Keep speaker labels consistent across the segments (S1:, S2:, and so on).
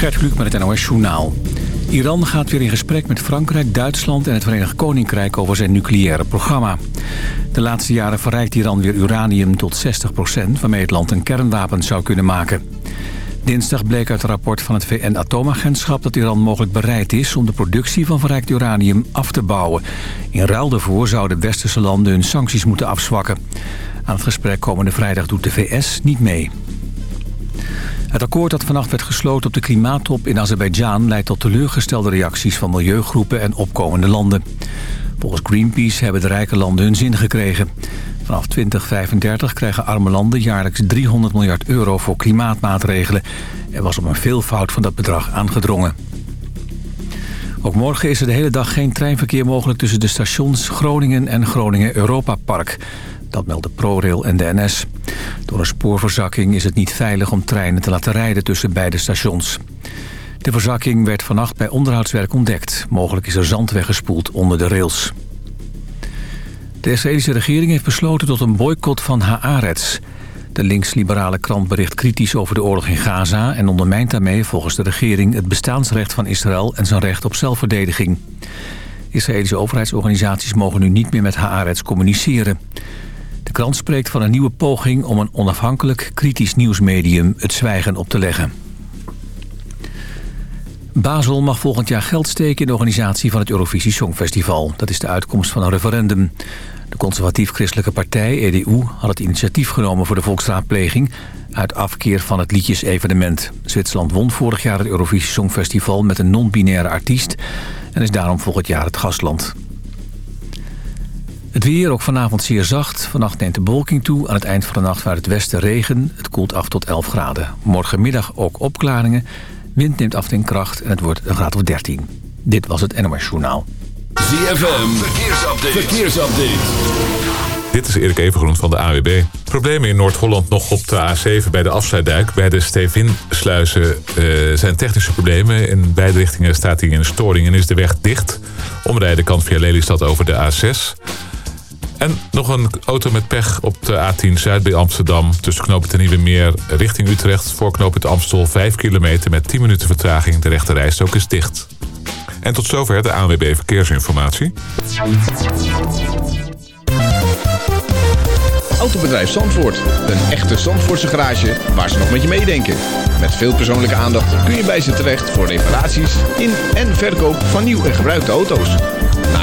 S1: Gert Kluk met het NOS Journaal. Iran gaat weer in gesprek met Frankrijk, Duitsland en het Verenigd Koninkrijk over zijn nucleaire programma. De laatste jaren verrijkt Iran weer uranium tot 60% waarmee het land een kernwapen zou kunnen maken. Dinsdag bleek uit een rapport van het VN-atoomagentschap dat Iran mogelijk bereid is om de productie van verrijkt uranium af te bouwen. In ruil daarvoor zouden westerse landen hun sancties moeten afzwakken. Aan het gesprek komende vrijdag doet de VS niet mee. Het akkoord dat vannacht werd gesloten op de klimaattop in Azerbeidzjan... leidt tot teleurgestelde reacties van milieugroepen en opkomende landen. Volgens Greenpeace hebben de rijke landen hun zin gekregen. Vanaf 2035 krijgen arme landen jaarlijks 300 miljard euro voor klimaatmaatregelen. Er was op een veelvoud van dat bedrag aangedrongen. Ook morgen is er de hele dag geen treinverkeer mogelijk tussen de stations Groningen en Groningen Europa Park. Dat melden ProRail en de NS. Door een spoorverzakking is het niet veilig om treinen te laten rijden tussen beide stations. De verzakking werd vannacht bij onderhoudswerk ontdekt. Mogelijk is er zand weggespoeld onder de rails. De Israëlische regering heeft besloten tot een boycott van Haaretz. De links-liberale krant bericht kritisch over de oorlog in Gaza... en ondermijnt daarmee volgens de regering het bestaansrecht van Israël... en zijn recht op zelfverdediging. Israëlische overheidsorganisaties mogen nu niet meer met Haaretz communiceren. De krant spreekt van een nieuwe poging om een onafhankelijk kritisch nieuwsmedium het zwijgen op te leggen. Basel mag volgend jaar geld steken in de organisatie van het Eurovisie Songfestival. Dat is de uitkomst van een referendum. De conservatief-christelijke partij, EDU, had het initiatief genomen voor de volksraadpleging... uit afkeer van het liedjesevenement. Zwitserland won vorig jaar het Eurovisie Songfestival met een non-binaire artiest... en is daarom volgend jaar het gastland. Het weer ook vanavond zeer zacht. Vannacht neemt de bewolking toe. Aan het eind van de nacht vanuit het westen regen. Het koelt af tot 11 graden. Morgenmiddag ook opklaringen. Wind neemt af in kracht en het wordt een graad of 13. Dit was het NOS Journaal.
S2: ZFM, verkeersupdate. verkeersupdate.
S3: Dit is Erik Evengroen van de AWB. Problemen in Noord-Holland nog op de A7 bij de afsluitdijk. Bij de Stevinsluizen uh, zijn technische problemen. In beide richtingen staat hij in storing en is de weg dicht. Omrijden kan via Lelystad over de A6. En nog een auto met pech op de A10 Zuid bij Amsterdam. Tussen knooppunt en Nieuwe Meer richting Utrecht. Voor knooppunt Amstel 5 kilometer met 10 minuten vertraging. De rechte rijstok is dicht. En tot zover de ANWB Verkeersinformatie.
S4: Autobedrijf Zandvoort. Een echte Zandvoortse garage waar ze nog met je meedenken. Met veel persoonlijke aandacht kun je bij ze terecht voor reparaties in en verkoop van nieuw en gebruikte auto's.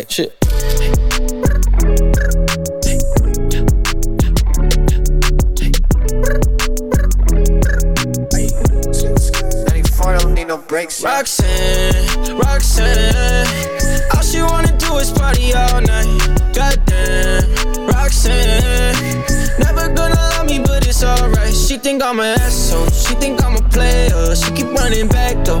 S5: Gram.
S6: Oh wait, shit. Roxanne, Roxanne, all she wanna do is party all night. Goddamn, Roxanne, never gonna love me, but it's alright. She think I'm an asshole, she think I'm a player. She keep running back though,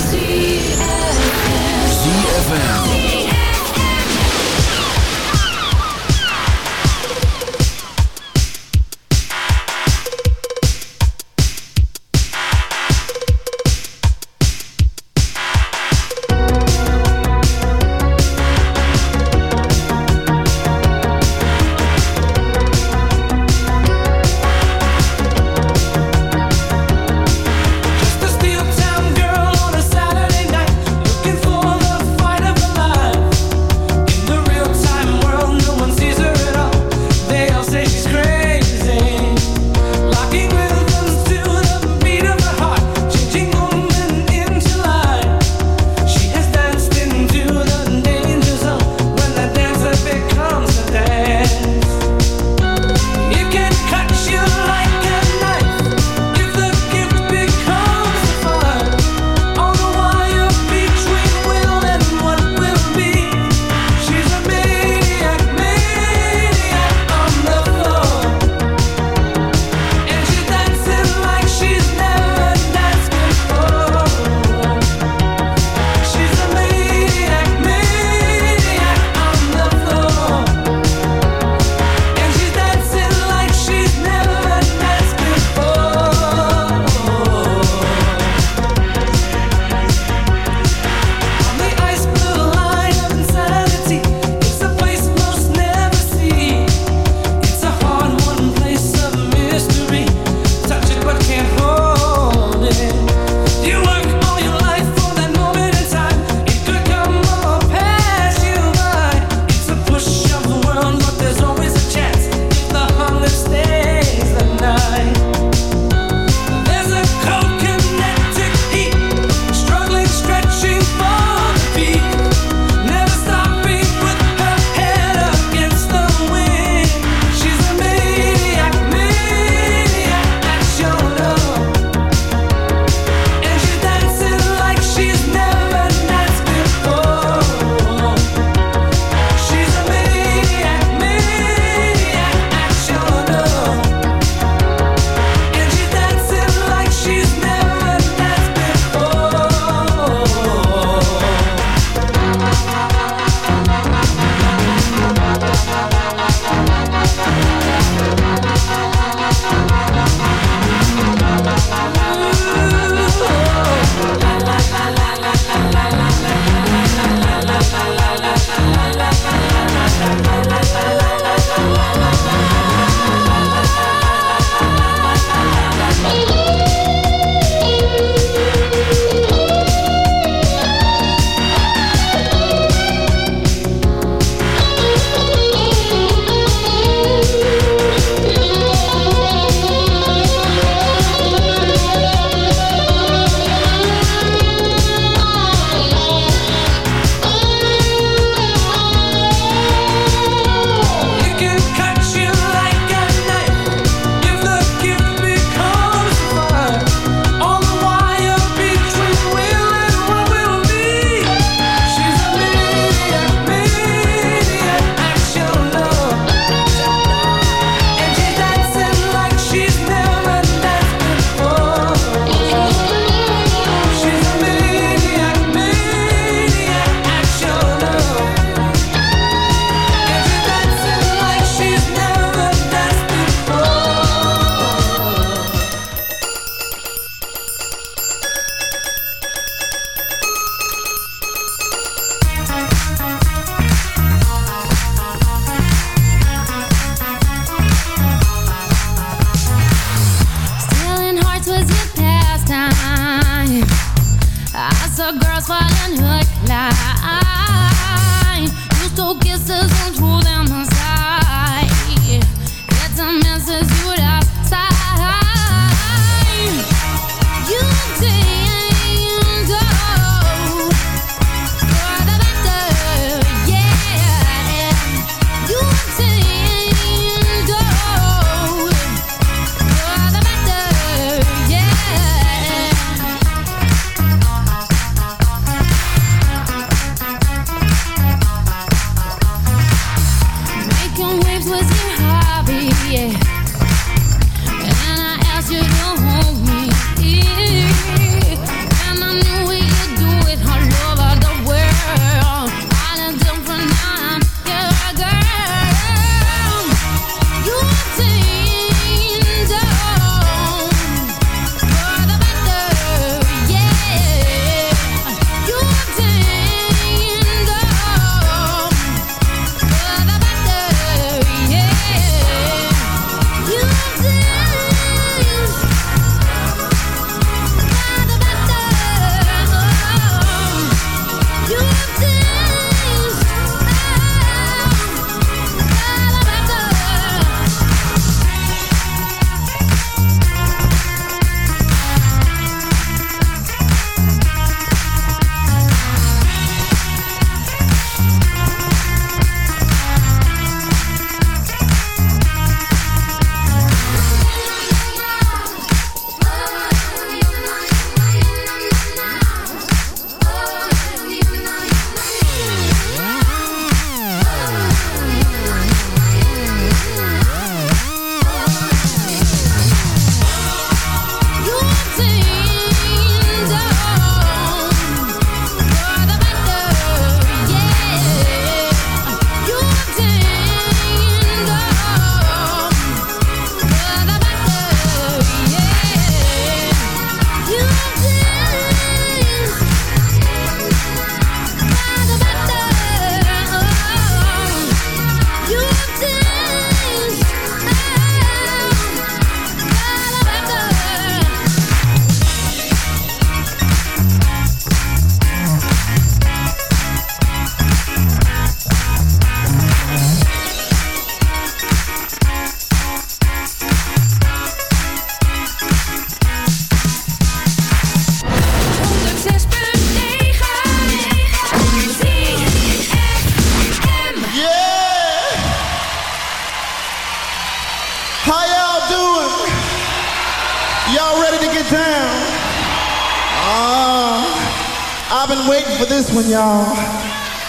S7: One, y'all.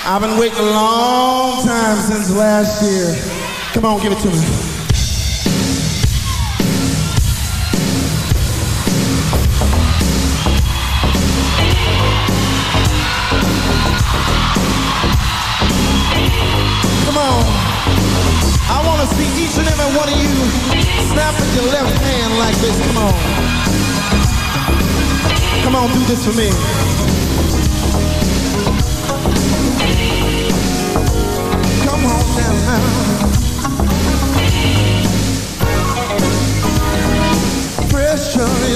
S7: I've been waiting a long time since last year. Come on, give it to me. Come on. I want to see each and every one of you snap with your left hand like this. Come on. Come on, do this for me.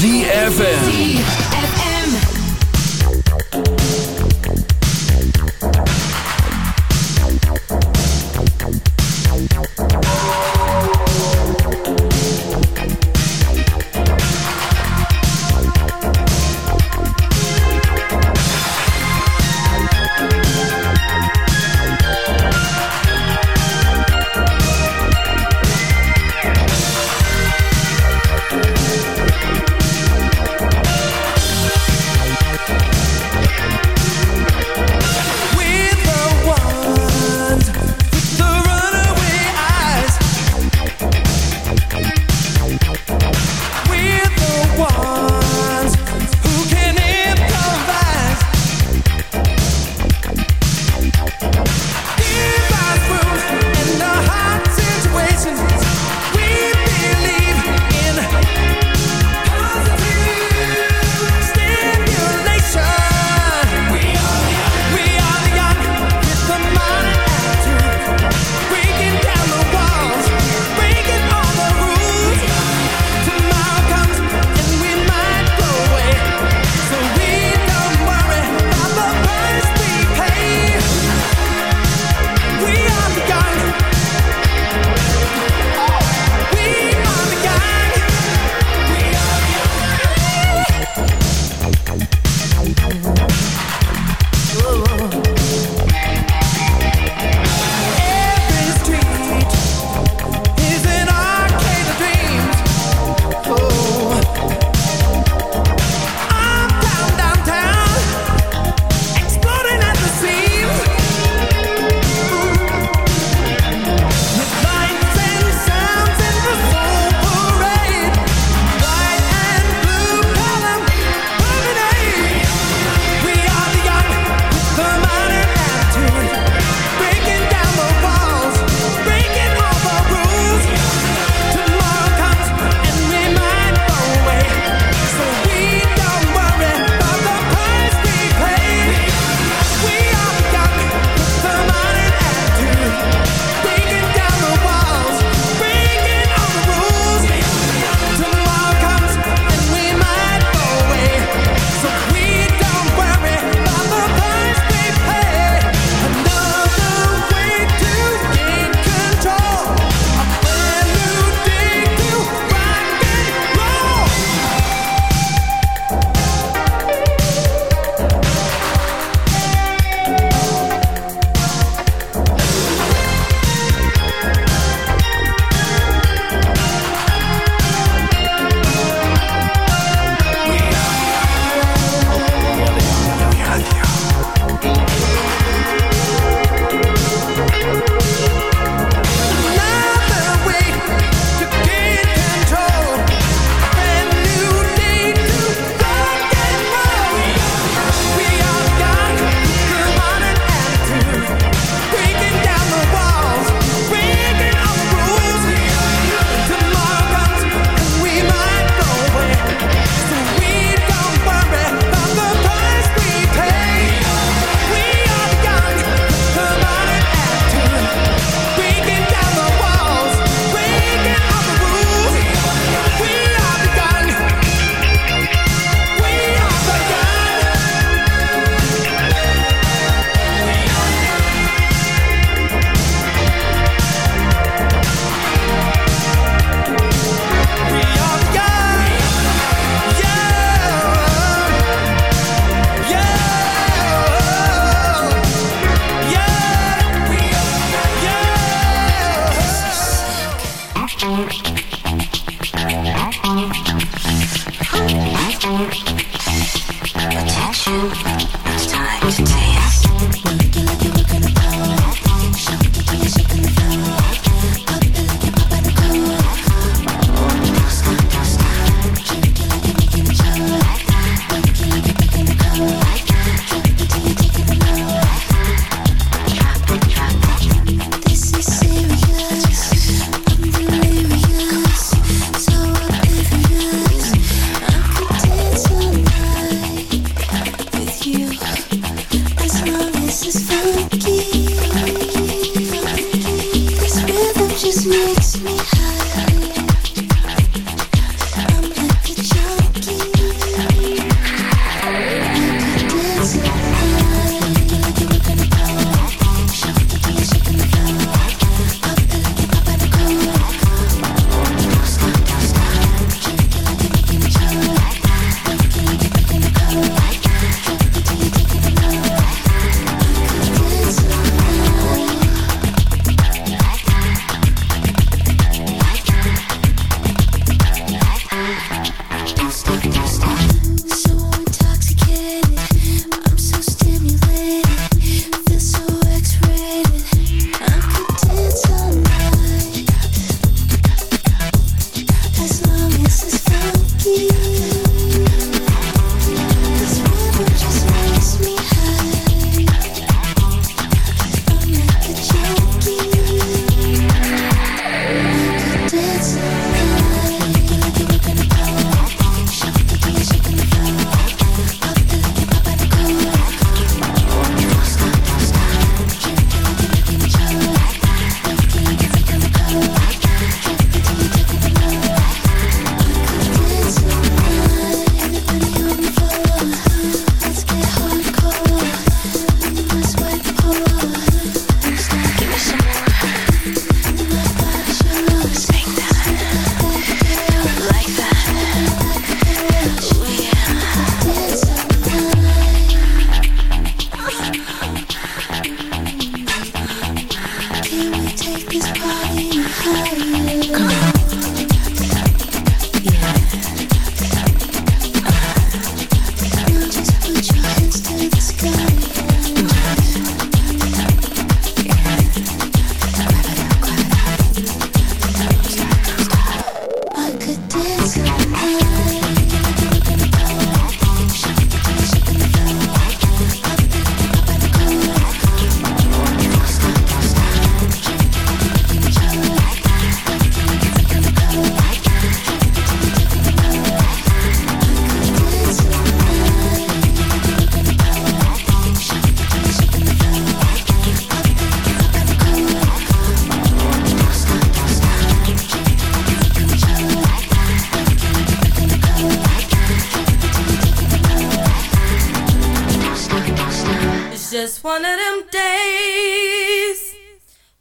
S5: ZFM.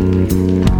S2: Música